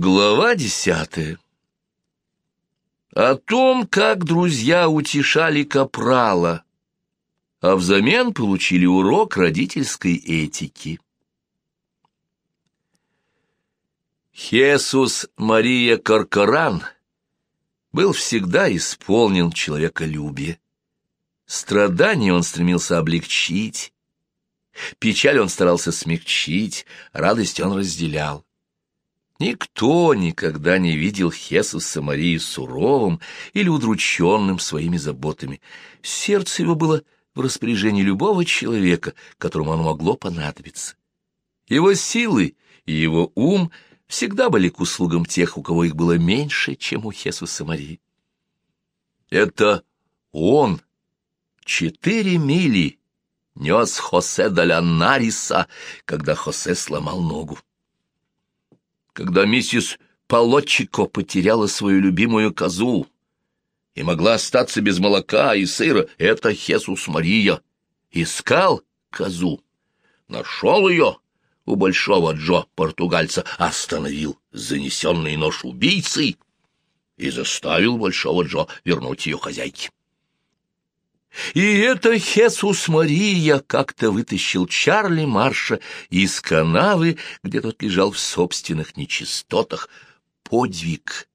Глава десятая О том, как друзья утешали Капрала, а взамен получили урок родительской этики. Хесус Мария Каркаран был всегда исполнен человеколюбия. Страдания он стремился облегчить, печаль он старался смягчить, радость он разделял. Никто никогда не видел Хесуса Марии суровым или удрученным своими заботами. Сердце его было в распоряжении любого человека, которому оно могло понадобиться. Его силы и его ум всегда были к услугам тех, у кого их было меньше, чем у Хесуса Марии. Это он четыре мили нес Хосе Далянариса, когда Хосе сломал ногу когда миссис Полотчико потеряла свою любимую козу и могла остаться без молока и сыра, это Хесус Мария. Искал козу, нашел ее у большого Джо, португальца, остановил занесенный нож убийцей и заставил большого Джо вернуть ее хозяйке. И это Хесус Мария как-то вытащил Чарли Марша из канавы, где тот лежал в собственных нечистотах, подвиг,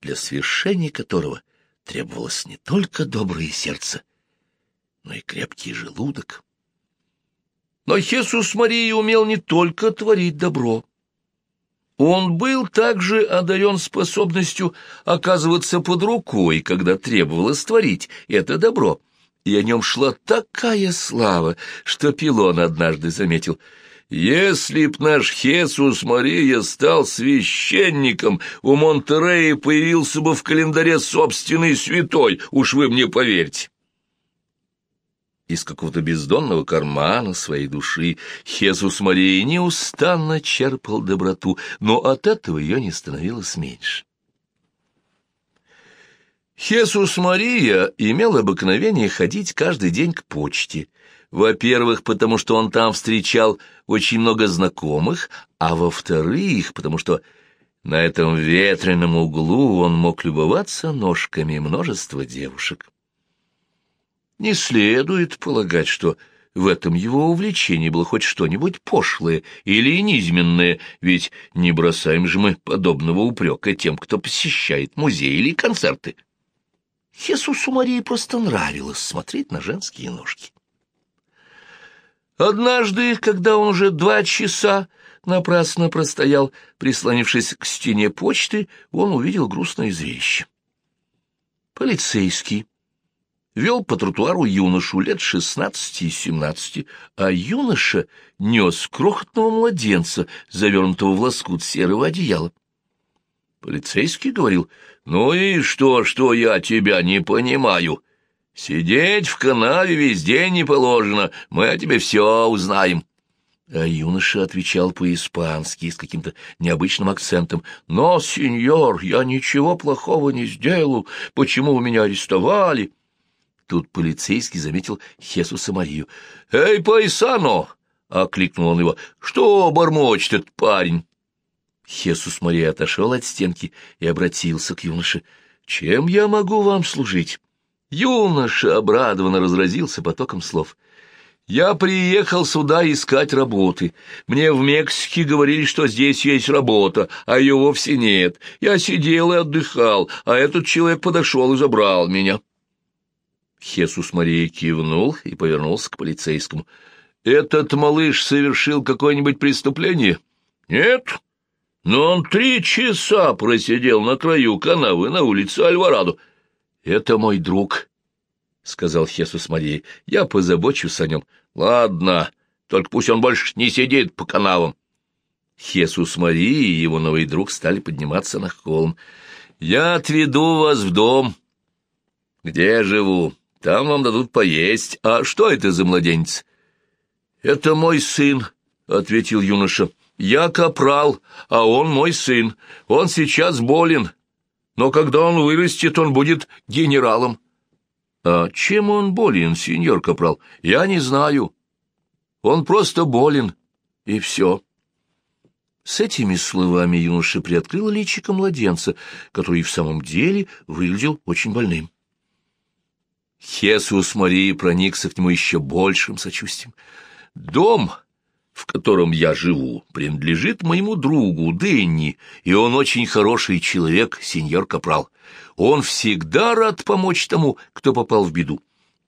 для свершения которого требовалось не только доброе сердце, но и крепкий желудок. Но Хесус Мария умел не только творить добро. Он был также одарен способностью оказываться под рукой, когда требовалось творить это добро — и о нем шла такая слава, что Пилон однажды заметил. «Если б наш Хесус Мария стал священником, у Монтерея появился бы в календаре собственный святой, уж вы мне поверьте». Из какого-то бездонного кармана своей души Хесус Мария неустанно черпал доброту, но от этого ее не становилось меньше. Хесус Мария имел обыкновение ходить каждый день к почте. Во-первых, потому что он там встречал очень много знакомых, а во-вторых, потому что на этом ветреном углу он мог любоваться ножками множества девушек. Не следует полагать, что в этом его увлечении было хоть что-нибудь пошлое или низменное, ведь не бросаем же мы подобного упрека тем, кто посещает музеи или концерты. Хесусу Марии просто нравилось смотреть на женские ножки. Однажды, когда он уже два часа напрасно простоял, прислонившись к стене почты, он увидел грустное зрелище. Полицейский вел по тротуару юношу лет шестнадцати и семнадцати, а юноша нес крохотного младенца, завернутого в лоскут серого одеяла. Полицейский говорил, «Ну и что, что я тебя не понимаю? Сидеть в канаве весь день не положено, мы о тебе все узнаем». А юноша отвечал по-испански с каким-то необычным акцентом. «Но, сеньор, я ничего плохого не сделал. Почему вы меня арестовали?» Тут полицейский заметил Хесуса Марию. «Эй, пайсано!» — окликнул он его. «Что бормочет этот парень?» Хесус Мария отошел от стенки и обратился к юноше. «Чем я могу вам служить?» Юноша обрадованно разразился потоком слов. «Я приехал сюда искать работы. Мне в Мексике говорили, что здесь есть работа, а ее вовсе нет. Я сидел и отдыхал, а этот человек подошел и забрал меня». Хесус Мария кивнул и повернулся к полицейскому. «Этот малыш совершил какое-нибудь преступление?» «Нет, но он три часа просидел на краю канавы на улице Альварадо. — Это мой друг, — сказал Хесус Марии. — Я позабочусь о нем. — Ладно, только пусть он больше не сидит по канавам. Хесус Марии и его новый друг стали подниматься на холм. — Я отведу вас в дом. — Где живу? Там вам дадут поесть. А что это за младенец? — Это мой сын, — ответил юноша. Я капрал, а он мой сын. Он сейчас болен, но когда он вырастет, он будет генералом. А чем он болен, сеньор капрал? Я не знаю. Он просто болен, и все. С этими словами юноша приоткрыл личико младенца, который в самом деле выглядел очень больным. Хесус Марии проникся к нему еще большим сочувствием. «Дом, в котором я живу, принадлежит моему другу Дэнни, и он очень хороший человек, сеньор Капрал. Он всегда рад помочь тому, кто попал в беду.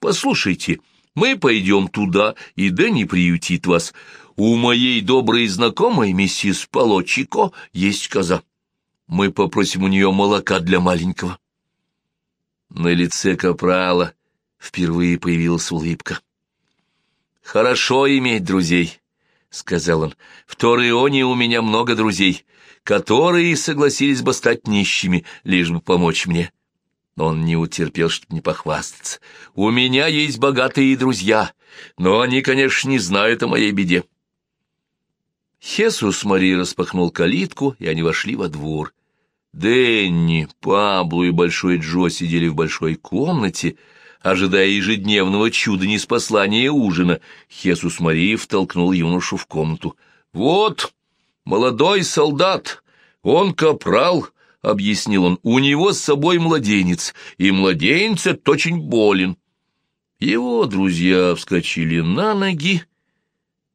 Послушайте, мы пойдем туда, и Дэнни приютит вас. У моей доброй знакомой, миссис Полочико, есть коза. Мы попросим у нее молока для маленького. На лице Капрала впервые появилась улыбка. «Хорошо иметь друзей», — сказал он. «В Торреоне у меня много друзей, которые согласились бы стать нищими, лишь бы помочь мне. Он не утерпел, чтобы не похвастаться. «У меня есть богатые друзья, но они, конечно, не знают о моей беде». Хесус Мари распахнул калитку, и они вошли во двор. Дэнни, Пабло и Большой Джо сидели в большой комнате, ожидая ежедневного чуда неспослания ужина. Хесус Мари втолкнул юношу в комнату. «Вот, молодой солдат, он капрал, — объяснил он, — у него с собой младенец, и младенец очень болен. Его друзья вскочили на ноги.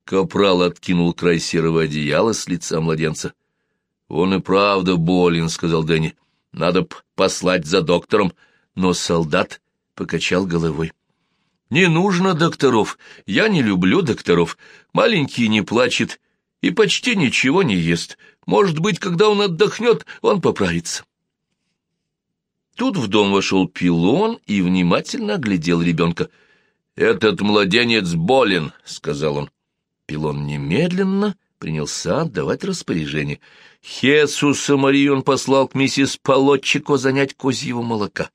Капрал откинул край серого одеяла с лица младенца. — Он и правда болен, — сказал Дэнни. — Надо послать за доктором. Но солдат покачал головой. — Не нужно докторов. Я не люблю докторов. Маленький не плачет и почти ничего не ест. Может быть, когда он отдохнет, он поправится. Тут в дом вошел пилон и внимательно оглядел ребенка. «Этот младенец болен», — сказал он. Пилон немедленно принялся отдавать распоряжение. Хесуса Марию он послал к миссис Полотчико занять козьего молока.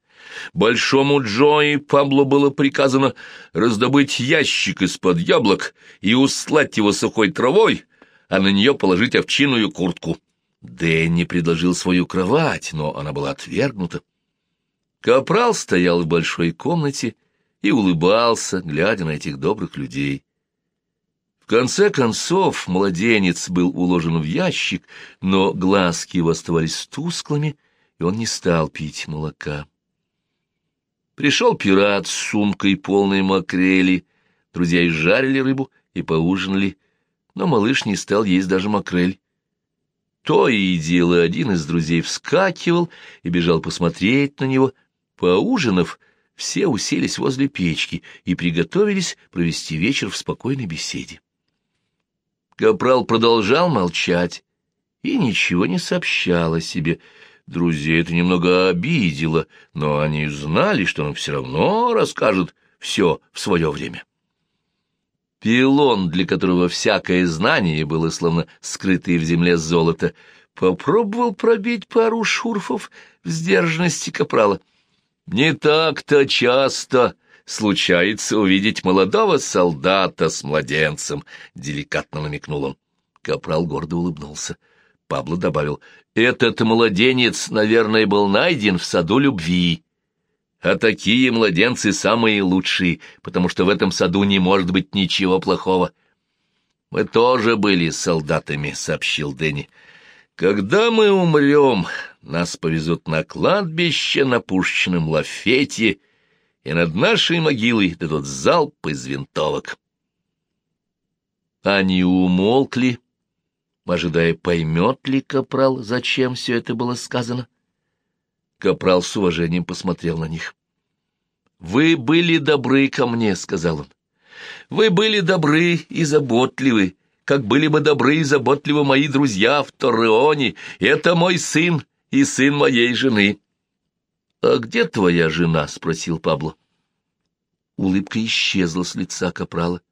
Большому Джо и Пабло было приказано раздобыть ящик из-под яблок и услать его сухой травой, а на нее положить овчиную куртку. Дэнни предложил свою кровать, но она была отвергнута. Капрал стоял в большой комнате и улыбался, глядя на этих добрых людей. В конце концов младенец был уложен в ящик, но глазки его оставались тусклыми, и он не стал пить молока. Пришел пират с сумкой полной макрели, друзья изжарили рыбу и поужинали, но малыш не стал есть даже макрель. То и дело один из друзей вскакивал и бежал посмотреть на него. Поужинав, все уселись возле печки и приготовились провести вечер в спокойной беседе. Капрал продолжал молчать и ничего не сообщал о себе. Друзей это немного обидело, но они знали, что он все равно расскажет все в свое время. Пилон, для которого всякое знание было словно скрытое в земле золото, попробовал пробить пару шурфов в сдержанности капрала. «Не так-то часто случается увидеть молодого солдата с младенцем», — деликатно намекнул он. Капрал гордо улыбнулся. Пабло добавил, «Этот младенец, наверное, был найден в саду любви». А такие младенцы самые лучшие, потому что в этом саду не может быть ничего плохого. Мы тоже были солдатами, — сообщил Дэнни. Когда мы умрем, нас повезут на кладбище на пушечном лафете, и над нашей могилой дадут залп из винтовок. Они умолкли, ожидая, поймет ли Капрал, зачем все это было сказано. — Капрал с уважением посмотрел на них. «Вы были добры ко мне», — сказал он. «Вы были добры и заботливы, как были бы добры и заботливы мои друзья в Торреоне. Это мой сын и сын моей жены». «А где твоя жена?» — спросил Пабло. Улыбка исчезла с лица Капрала.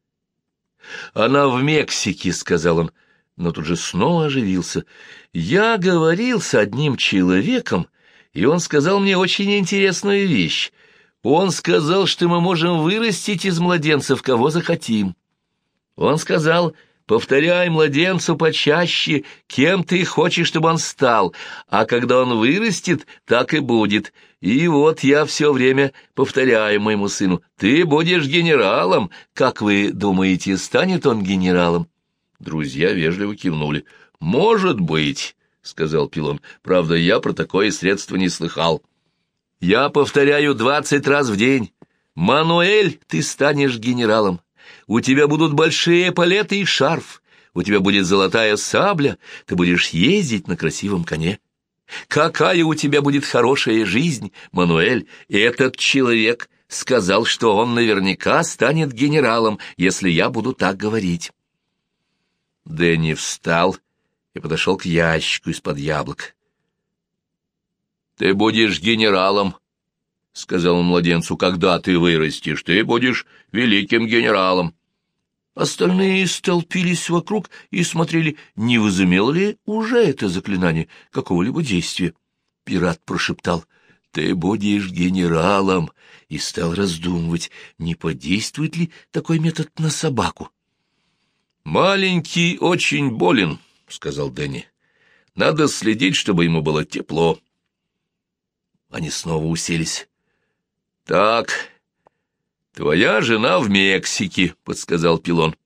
«Она в Мексике», — сказал он, но тут же снова оживился. «Я говорил с одним человеком, и он сказал мне очень интересную вещь. Он сказал, что мы можем вырастить из младенцев кого захотим. Он сказал, повторяй младенцу почаще, кем ты хочешь, чтобы он стал, а когда он вырастет, так и будет. И вот я все время повторяю моему сыну, ты будешь генералом. Как вы думаете, станет он генералом? Друзья вежливо кивнули. «Может быть», — сказал Пилон. «Правда, я про такое средство не слыхал». «Я повторяю двадцать раз в день. Мануэль, ты станешь генералом. У тебя будут большие палеты и шарф. У тебя будет золотая сабля. Ты будешь ездить на красивом коне. Какая у тебя будет хорошая жизнь, Мануэль. Этот человек сказал, что он наверняка станет генералом, если я буду так говорить». Дэнни встал и подошел к ящику из-под яблок. «Ты будешь генералом», — сказал он младенцу, — «когда ты вырастешь, ты будешь великим генералом». Остальные столпились вокруг и смотрели, не возымело ли уже это заклинание какого-либо действия. Пират прошептал «Ты будешь генералом» и стал раздумывать, не подействует ли такой метод на собаку. «Маленький очень болен», — сказал Дэнни. «Надо следить, чтобы ему было тепло». Они снова уселись. «Так, твоя жена в Мексике», — подсказал Пилон.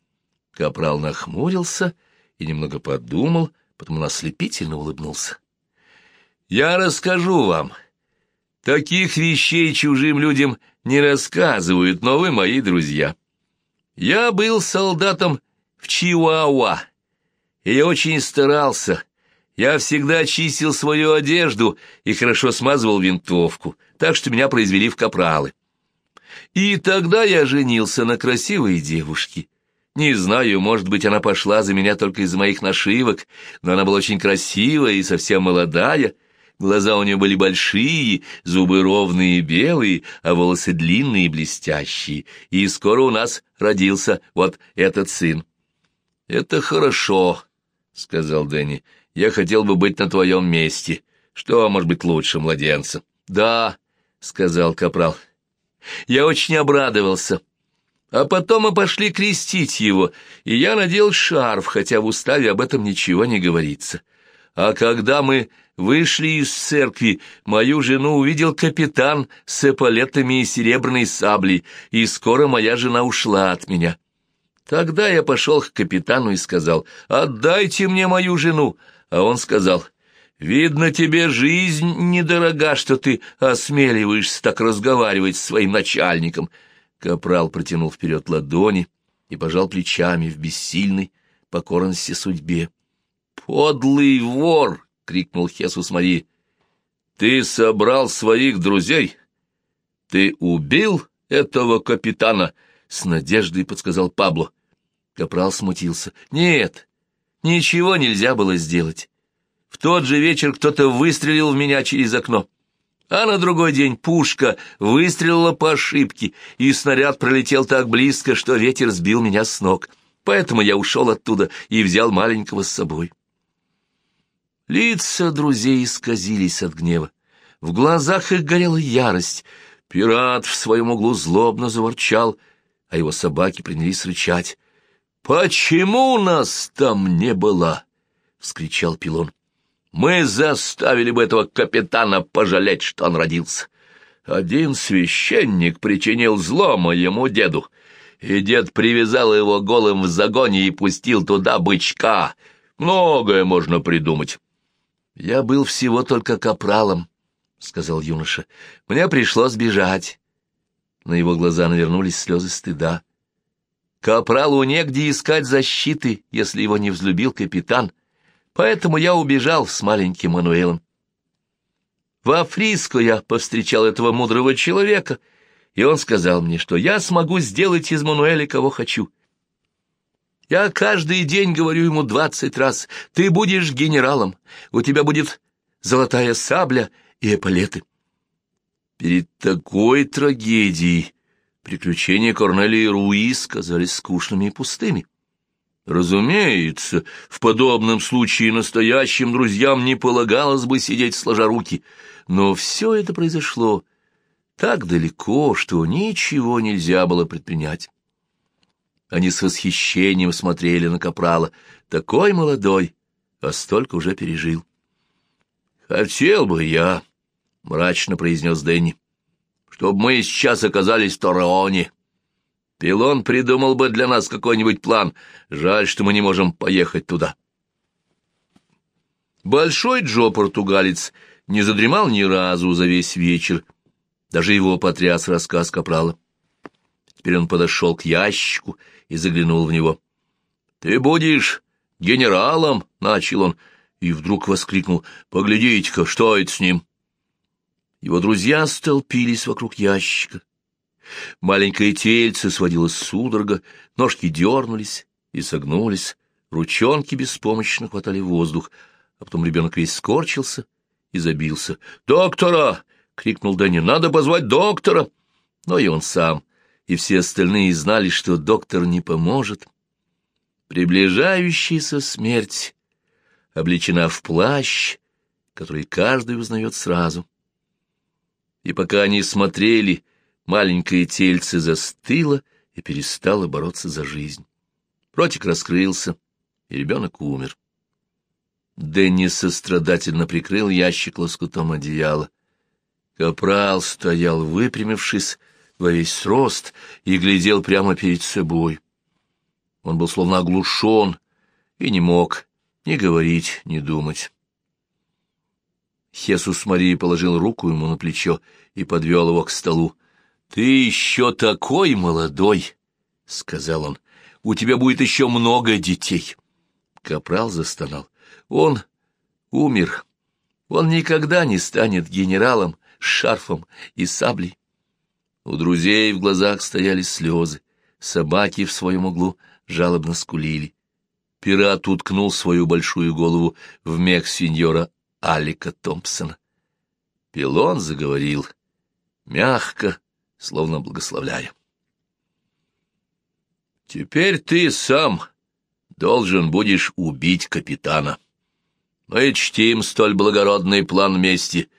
Капрал нахмурился и немного подумал, потом он ослепительно улыбнулся. «Я расскажу вам. Таких вещей чужим людям не рассказывают, но вы мои друзья. Я был солдатом в Чиуауа, и я очень старался. Я всегда чистил свою одежду и хорошо смазывал винтовку, так что меня произвели в капралы. И тогда я женился на красивой девушке. Не знаю, может быть, она пошла за меня только из моих нашивок, но она была очень красивая и совсем молодая. Глаза у нее были большие, зубы ровные и белые, а волосы длинные и блестящие. И скоро у нас родился вот этот сын. «Это хорошо», — сказал Дэнни. «Я хотел бы быть на твоем месте. Что может быть лучше младенца?» «Да», — сказал Капрал. «Я очень обрадовался. А потом мы пошли крестить его, и я надел шарф, хотя в уставе об этом ничего не говорится. А когда мы вышли из церкви, мою жену увидел капитан с эполетами и серебряной саблей, и скоро моя жена ушла от меня». Тогда я пошел к капитану и сказал, «Отдайте мне мою жену». А он сказал, «Видно, тебе жизнь недорога, что ты осмеливаешься так разговаривать с своим начальником». Капрал протянул вперед ладони и пожал плечами в бессильной покорности судьбе. «Подлый вор!» — крикнул Хесус Мари. «Ты собрал своих друзей? Ты убил этого капитана?» — с надеждой подсказал Пабло. Капрал смутился. «Нет, ничего нельзя было сделать. В тот же вечер кто-то выстрелил в меня через окно, а на другой день пушка выстрелила по ошибке, и снаряд пролетел так близко, что ветер сбил меня с ног. Поэтому я ушел оттуда и взял маленького с собой». Лица друзей исказились от гнева. В глазах их горела ярость. Пират в своем углу злобно заворчал, а его собаки принялись рычать. «Почему нас там не было?» — вскричал Пилон. «Мы заставили бы этого капитана пожалеть, что он родился. Один священник причинил зло моему деду, и дед привязал его голым в загоне и пустил туда бычка. Многое можно придумать». «Я был всего только капралом», — сказал юноша. «Мне пришлось бежать». На его глаза навернулись слезы стыда. Капралу негде искать защиты, если его не взлюбил капитан, поэтому я убежал с маленьким Мануэлом. Во Фриско я повстречал этого мудрого человека, и он сказал мне, что я смогу сделать из Мануэля кого хочу. Я каждый день говорю ему двадцать раз, ты будешь генералом, у тебя будет золотая сабля и эполеты. Перед такой трагедией приключения Корнелии Руис казались скучными и пустыми. Разумеется, в подобном случае настоящим друзьям не полагалось бы сидеть сложа руки, но все это произошло так далеко, что ничего нельзя было предпринять. Они с восхищением смотрели на Капрала, такой молодой, а столько уже пережил. «Хотел бы я», — мрачно произнес Дэнни, чтобы мы сейчас оказались в Тореоне. Пилон придумал бы для нас какой-нибудь план. Жаль, что мы не можем поехать туда. Большой Джо-португалец не задремал ни разу за весь вечер. Даже его потряс рассказ Капрала. Теперь он подошел к ящику и заглянул в него. — Ты будешь генералом? — начал он, и вдруг воскликнул. — Поглядите-ка, что это с ним? Его друзья столпились вокруг ящика. Маленькое тельце сводилось судорога, ножки дернулись и согнулись, ручонки беспомощно хватали воздух, а потом ребенок весь скорчился и забился. «Доктора!» — крикнул Дэнни. «Надо позвать доктора!» Но и он сам, и все остальные знали, что доктор не поможет. Приближающаяся смерть облечена в плащ, который каждый узнает сразу. И пока они смотрели, маленькое тельце застыло и перестало бороться за жизнь. Ротик раскрылся, и ребенок умер. Дэнни сострадательно прикрыл ящик лоскутом одеяла. Капрал стоял, выпрямившись во весь рост, и глядел прямо перед собой. Он был словно оглушен и не мог ни говорить, ни думать. Хесус Марии положил руку ему на плечо и подвел его к столу. — Ты еще такой молодой, — сказал он. — У тебя будет еще много детей. Капрал застонал. Он умер. Он никогда не станет генералом с шарфом и саблей. У друзей в глазах стояли слезы. Собаки в своем углу жалобно скулили. Пират уткнул свою большую голову в мех сеньора Алика Томпсона. Пилон заговорил, мягко, словно благословляя. «Теперь ты сам должен будешь убить капитана. Мы чтим столь благородный план мести,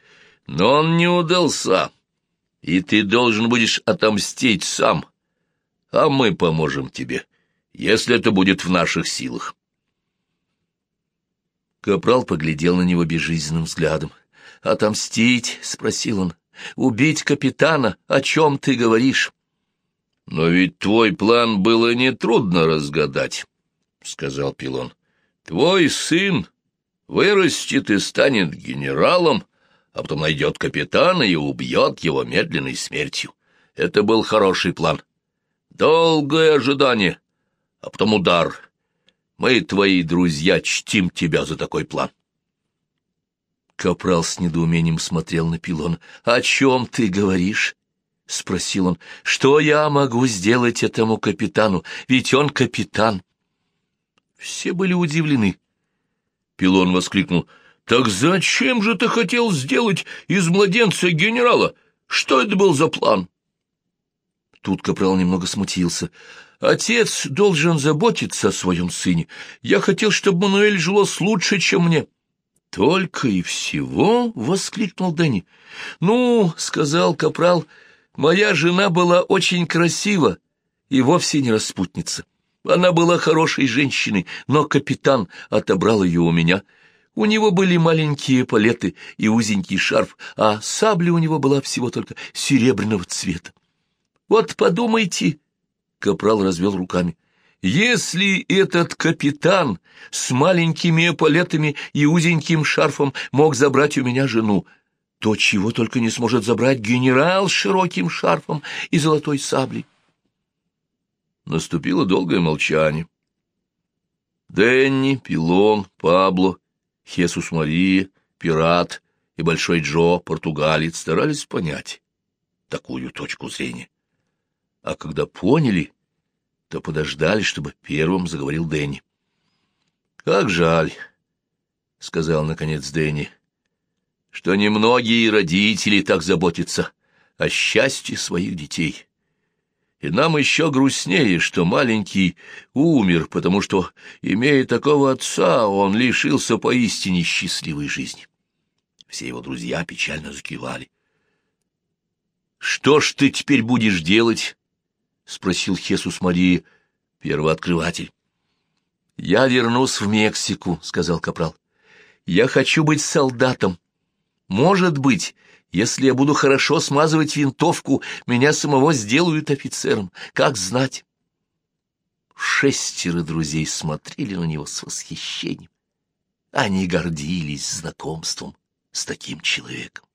но он не удался, и ты должен будешь отомстить сам, а мы поможем тебе, если это будет в наших силах». Капрал поглядел на него безжизненным взглядом. «Отомстить?» — спросил он. «Убить капитана? О чем ты говоришь?» «Но ведь твой план было нетрудно разгадать», — сказал Пилон. «Твой сын вырастет и станет генералом, а потом найдет капитана и убьет его медленной смертью. Это был хороший план. Долгое ожидание, а потом удар, мы, твои друзья, чтим тебя за такой план. Капрал с недоумением смотрел на пилон. «О чем ты говоришь?» — спросил он. «Что я могу сделать этому капитану? Ведь он капитан». Все были удивлены. Пилон воскликнул. «Так зачем же ты хотел сделать из младенца генерала? Что это был за план?» Тут Капрал немного смутился. Отец должен заботиться о своем сыне. Я хотел, чтобы Мануэль жилось лучше, чем мне. Только и всего, — воскликнул Дэнни. Ну, — сказал Капрал, — моя жена была очень красива и вовсе не распутница. Она была хорошей женщиной, но капитан отобрал ее у меня. У него были маленькие палеты и узенький шарф, а сабля у него была всего только серебряного цвета. Вот подумайте, Капрал развел руками. «Если этот капитан с маленькими эполетами и узеньким шарфом мог забрать у меня жену, то чего только не сможет забрать генерал с широким шарфом и золотой саблей». Наступило долгое молчание. Дэнни, Пилон, Пабло, Хесус Мария, Пират и Большой Джо, португалец, старались понять такую точку зрения. А когда поняли, то подождали, чтобы первым заговорил Дэнни. «Как жаль», — сказал наконец Дэнни, — «что немногие родители так заботятся о счастье своих детей. И нам еще грустнее, что маленький умер, потому что, имея такого отца, он лишился поистине счастливой жизни». Все его друзья печально закивали. «Что ж ты теперь будешь делать?» — спросил Хесус Марии, первооткрыватель. — Я вернусь в Мексику, — сказал Капрал. — Я хочу быть солдатом. Может быть, если я буду хорошо смазывать винтовку, меня самого сделают офицером. Как знать? Шестеро друзей смотрели на него с восхищением. Они гордились знакомством с таким человеком.